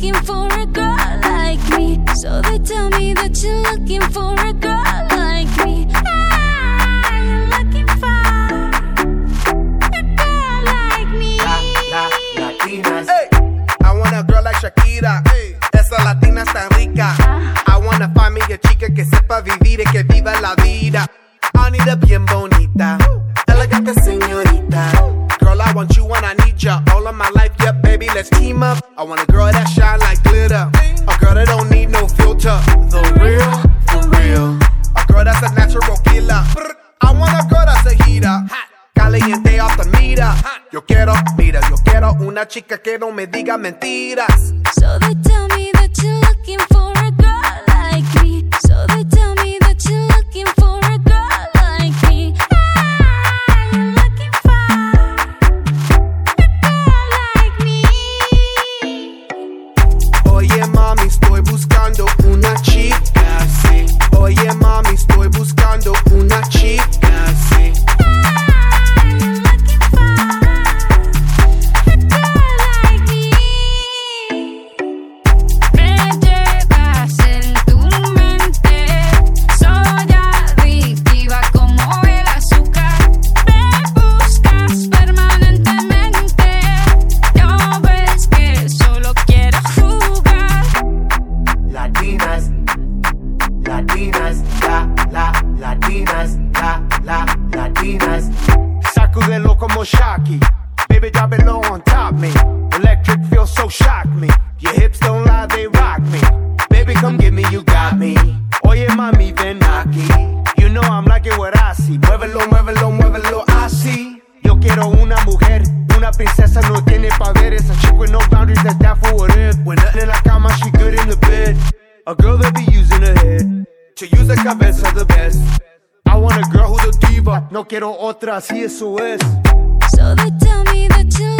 looking for a girl like me. So they tell me that you're looking for a girl like me. Ah, you're looking for a girl like me. La, la, Latinas. I want a girl like Shakira. Hey. Esa latina está rica. Ah. I want a chica que sepa vivir y que viva la vida. I need a bien bonita. Woo. Team up. I want a girl that shine like glitter. A girl that don't need no filter. The real, for real. A girl that's a natural killer. I want a girl that's a heater. Caliente off the mira. Yo quiero, mira, yo quiero una chica que no me diga mentiras. So they tell Como Shocky. Baby, drop it low on top me. Electric feels so shock me. Your hips don't lie, they rock me. Baby, come get me, you got me. Oye, mami, ven aquí. You know I'm liking what I see. Muévelo, muévelo, muévelo así. Yo quiero una mujer, una princesa no tiene poderes. A chick with no boundaries, that's down for what if. When nothing in la cama, she good in the bed. A girl that be using her head to use the cabeza the best. I want a girl who's a diva, no quiero otra, así eso es. So they tell me that you're